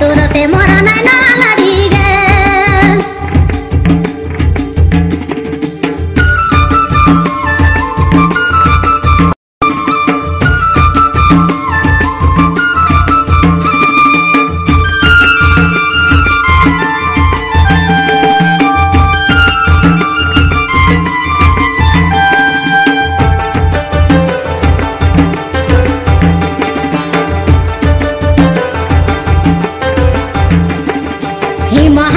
तोरा से मोरा नैना हिमा